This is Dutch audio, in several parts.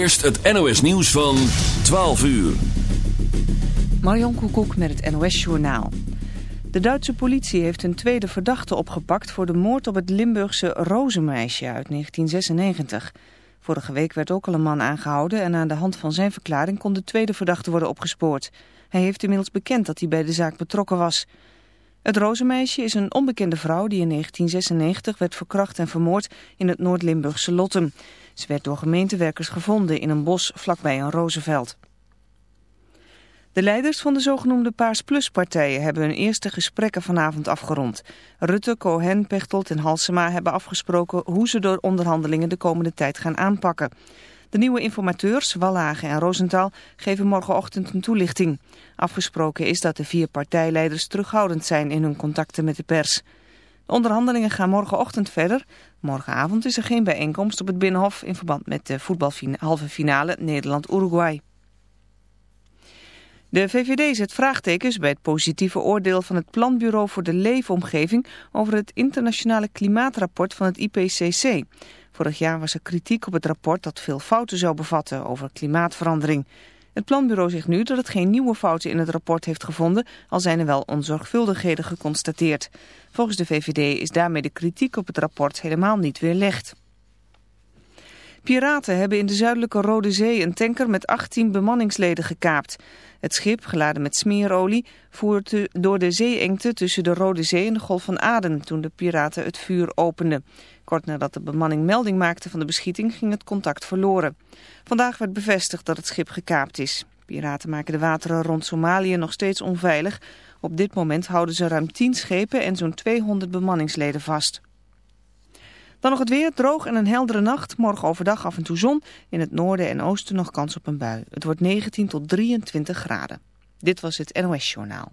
Eerst het NOS nieuws van 12 uur. Marion Koekoek met het NOS Journaal. De Duitse politie heeft een tweede verdachte opgepakt... voor de moord op het Limburgse Rozenmeisje uit 1996. Vorige week werd ook al een man aangehouden... en aan de hand van zijn verklaring kon de tweede verdachte worden opgespoord. Hij heeft inmiddels bekend dat hij bij de zaak betrokken was... Het Rozenmeisje is een onbekende vrouw die in 1996 werd verkracht en vermoord in het Noord-Limburgse Lottem. Ze werd door gemeentewerkers gevonden in een bos vlakbij een rozenveld. De leiders van de zogenoemde Paars Plus partijen hebben hun eerste gesprekken vanavond afgerond. Rutte, Cohen, Pechtold en Halsema hebben afgesproken hoe ze de onderhandelingen de komende tijd gaan aanpakken. De nieuwe informateurs, Wallage en Rosenthal, geven morgenochtend een toelichting. Afgesproken is dat de vier partijleiders terughoudend zijn in hun contacten met de pers. De onderhandelingen gaan morgenochtend verder. Morgenavond is er geen bijeenkomst op het Binnenhof in verband met de voetbalhalve finale Nederland-Uruguay. De VVD zet vraagtekens bij het positieve oordeel van het Planbureau voor de Leefomgeving over het internationale klimaatrapport van het IPCC. Vorig jaar was er kritiek op het rapport dat veel fouten zou bevatten over klimaatverandering. Het planbureau zegt nu dat het geen nieuwe fouten in het rapport heeft gevonden, al zijn er wel onzorgvuldigheden geconstateerd. Volgens de VVD is daarmee de kritiek op het rapport helemaal niet weerlegd. Piraten hebben in de zuidelijke Rode Zee een tanker met 18 bemanningsleden gekaapt. Het schip, geladen met smeerolie, voer door de zeeengte tussen de Rode Zee en de Golf van Aden toen de piraten het vuur openden. Kort nadat de bemanning melding maakte van de beschieting ging het contact verloren. Vandaag werd bevestigd dat het schip gekaapt is. Piraten maken de wateren rond Somalië nog steeds onveilig. Op dit moment houden ze ruim 10 schepen en zo'n 200 bemanningsleden vast. Dan nog het weer, droog en een heldere nacht. Morgen overdag af en toe zon. In het noorden en oosten nog kans op een bui. Het wordt 19 tot 23 graden. Dit was het NOS Journaal.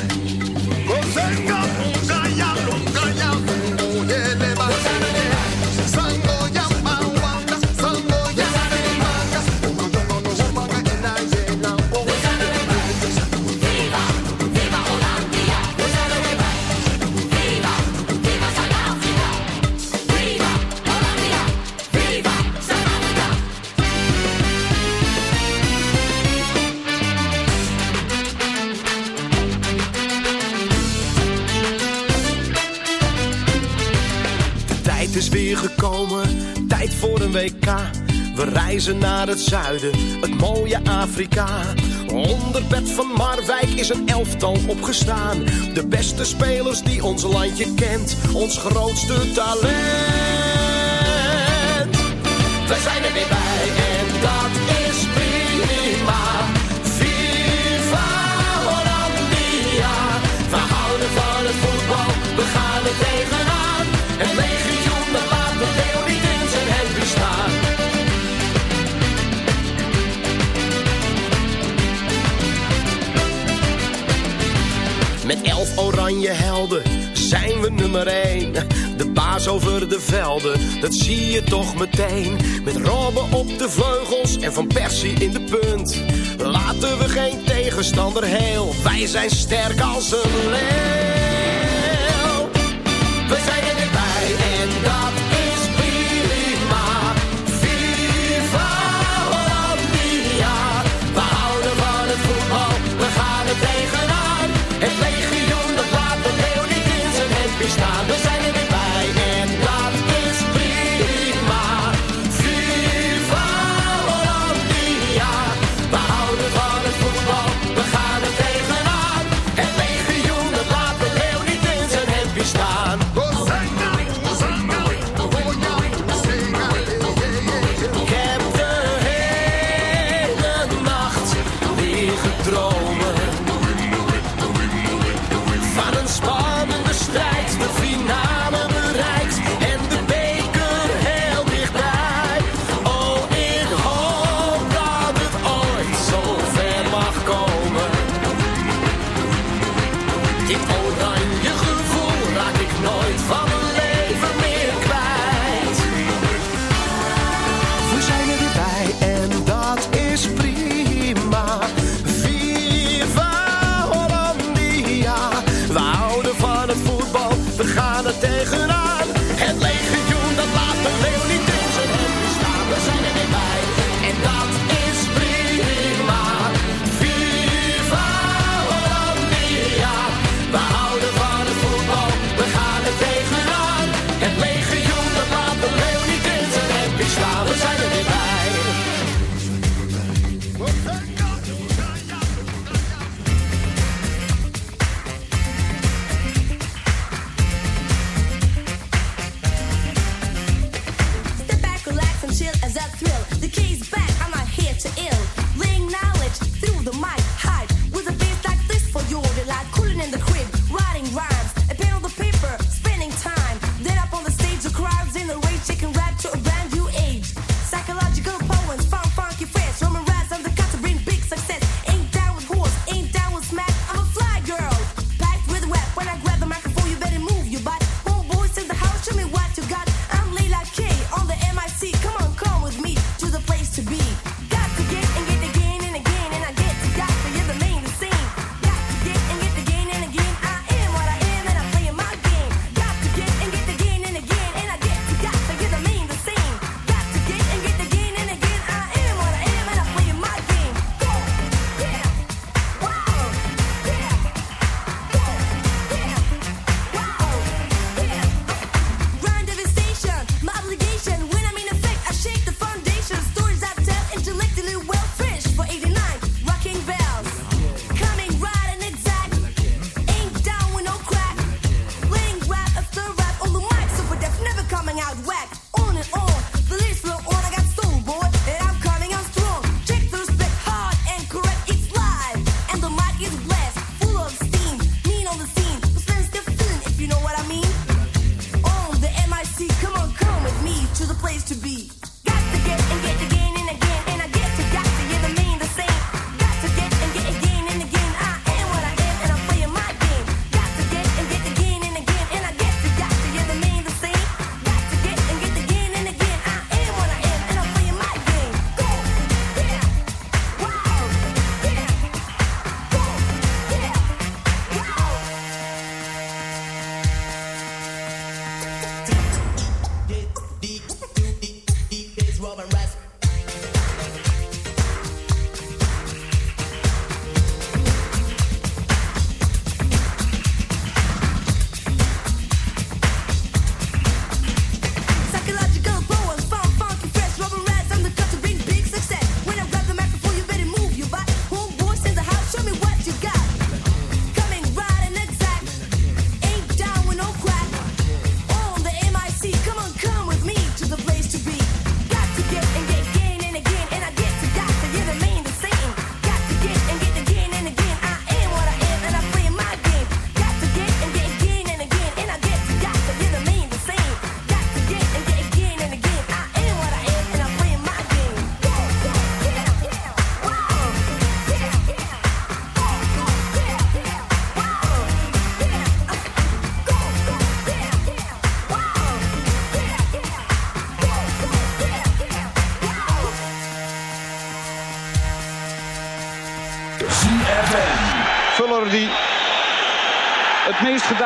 Tijd voor een WK. We reizen naar het zuiden, het mooie Afrika. Onder bed van Marwijk is een elftal opgestaan. De beste spelers die ons landje kent, ons grootste talent. We zijn er weer bij en dat is prima. We houden van het voetbal, we gaan er tegenaan. Met elf oranje helden zijn we nummer één. De baas over de velden, dat zie je toch meteen. Met Robben op de vleugels en Van Persie in de punt. Laten we geen tegenstander heel, wij zijn sterk als een leeuw. We zijn er weer bij en dat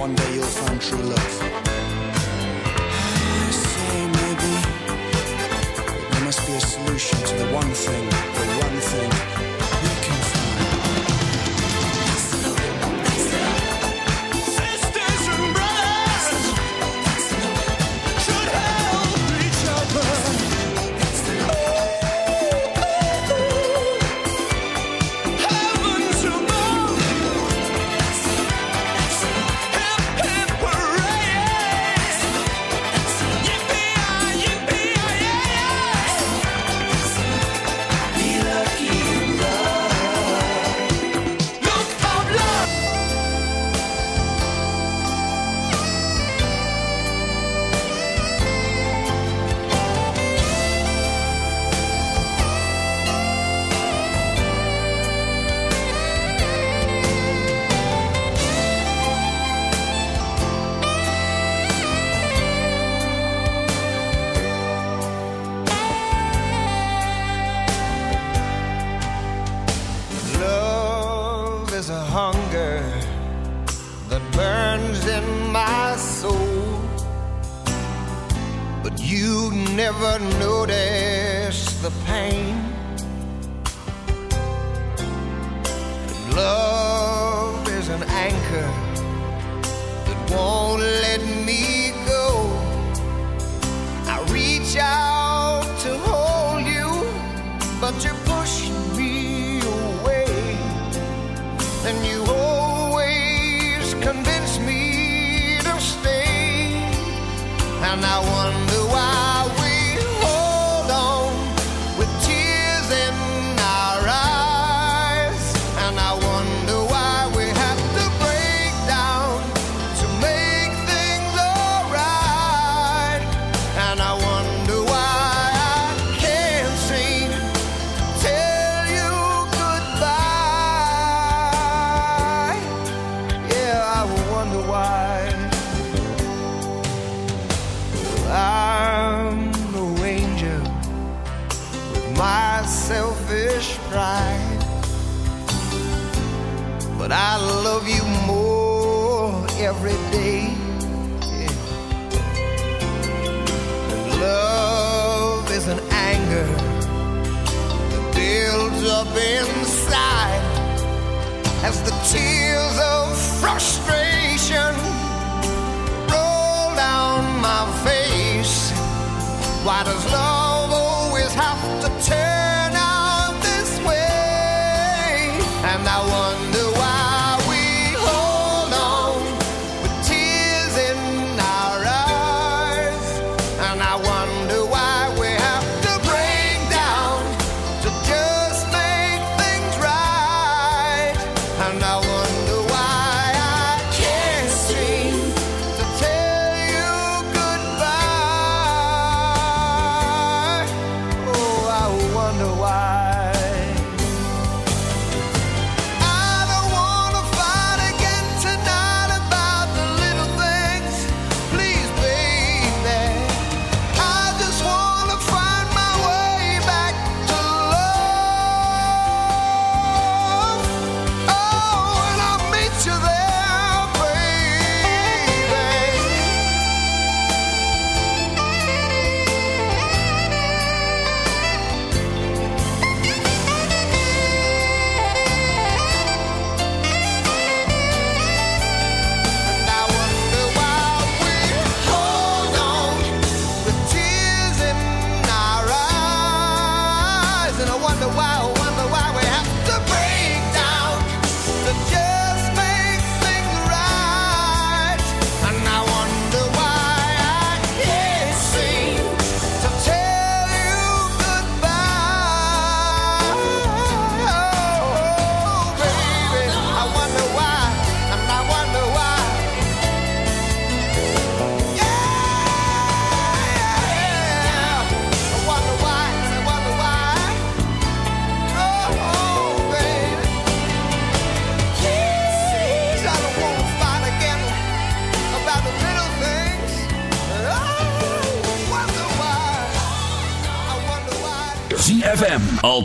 One day you'll find true love.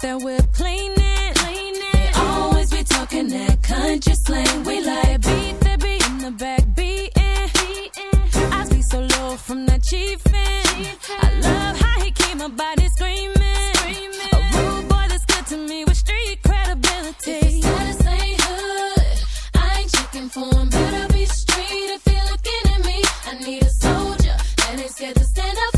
Candy paint, keep that whip cleaning, cleaning. They always be talking that country slang. We like beat that be in the back beating, beating. I be so low from that chiefin'. I love how he keep my body screaming, screaming. A rude boy that's good to me with street credibility. If his status ain't hood, I ain't checking for him. Better be street if you're looking at me. I need a soldier that ain't scared to stand up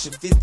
Action. 50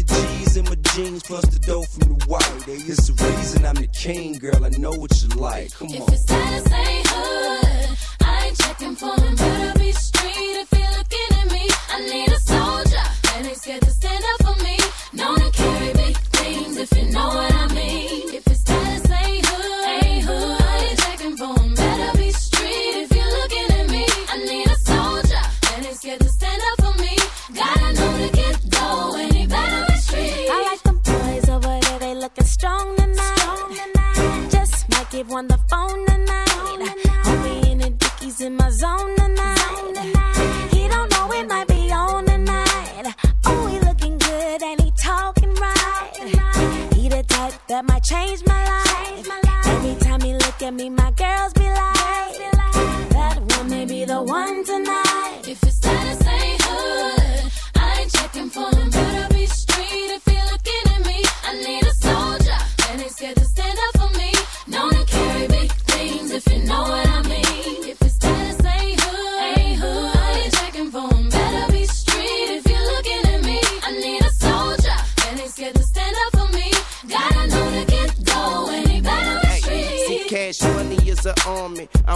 that might change my life. Every time he look at me, my girls be like, that one may be the one tonight.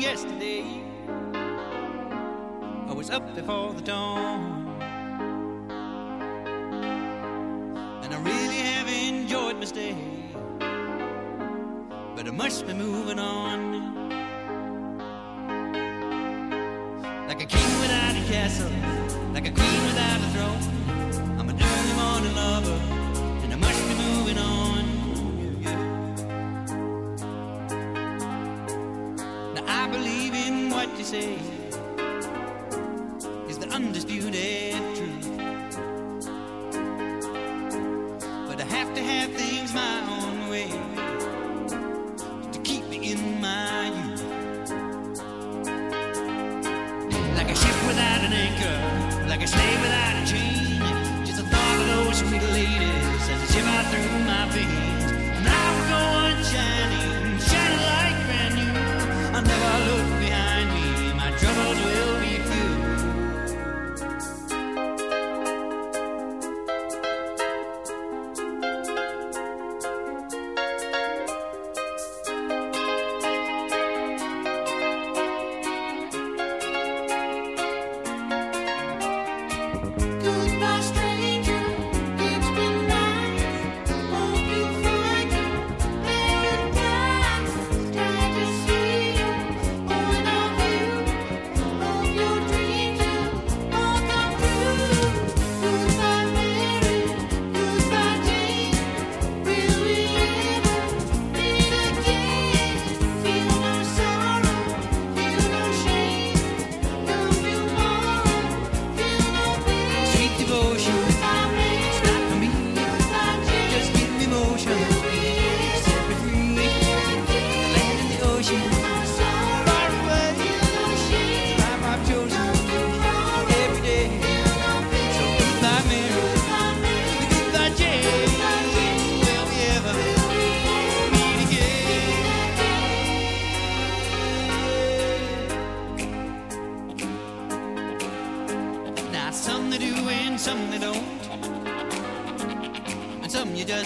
yesterday. I was up before the dawn. And I really have enjoyed my stay. But I must be moving on. Like a king without a castle, like a queen without a throne. I'm an early morning lover. see.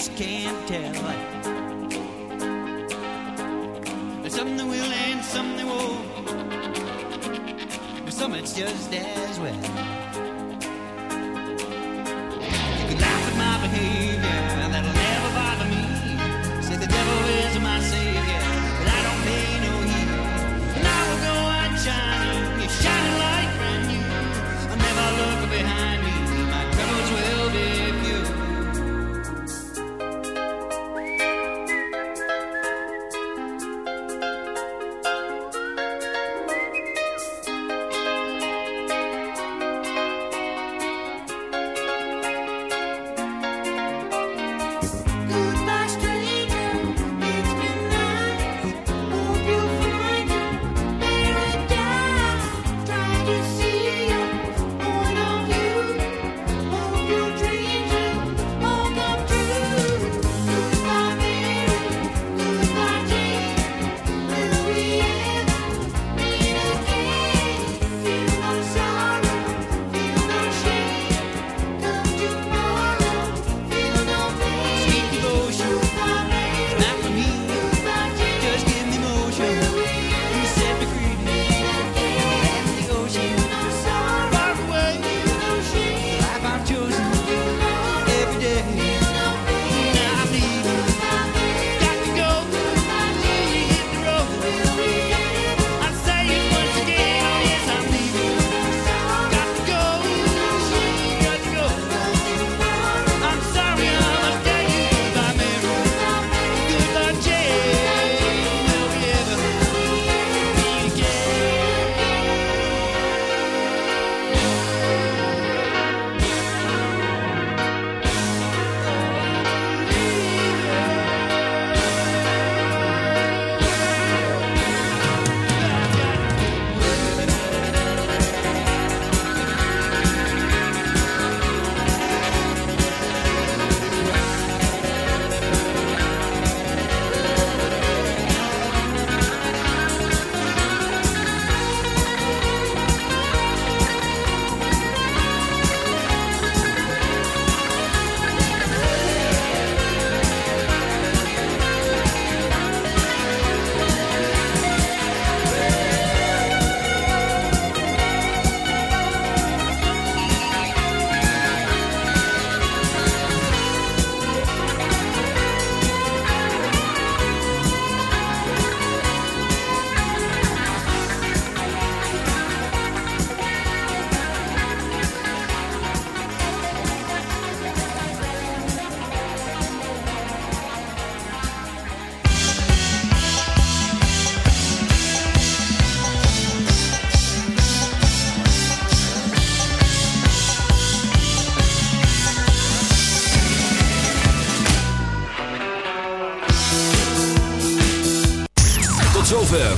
just can't tell. There's some that will and some that won't. But some it's just as well.